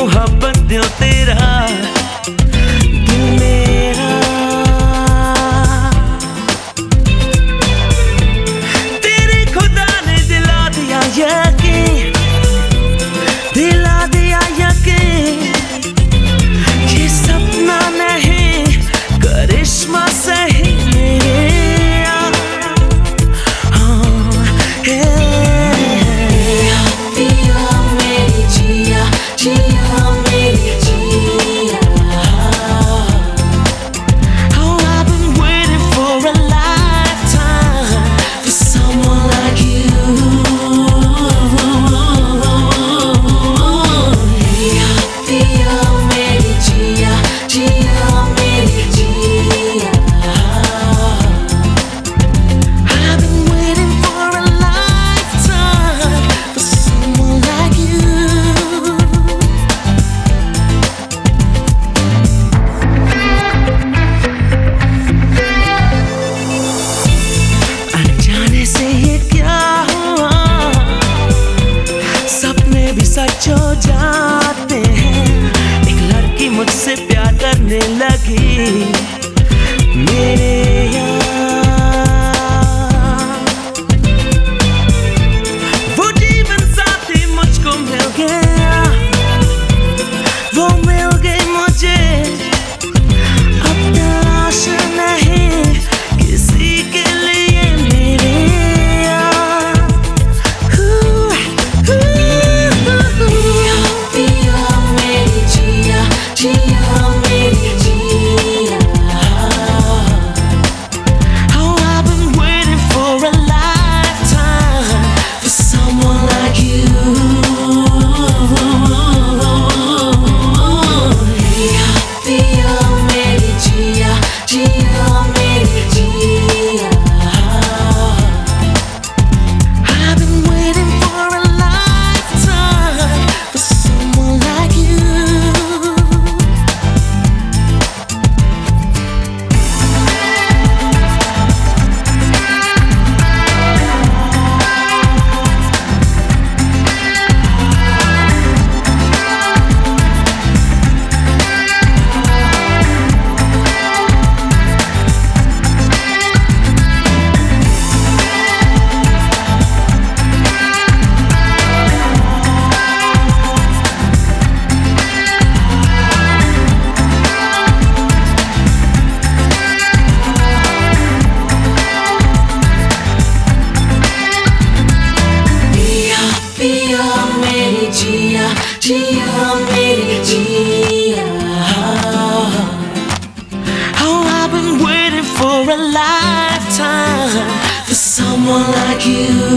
मोहब्बत दो तेरा जो जाते हैं एक लड़की मुझसे प्यार करने लगी। मेरे need I've been waiting for a lifetime for someone like you.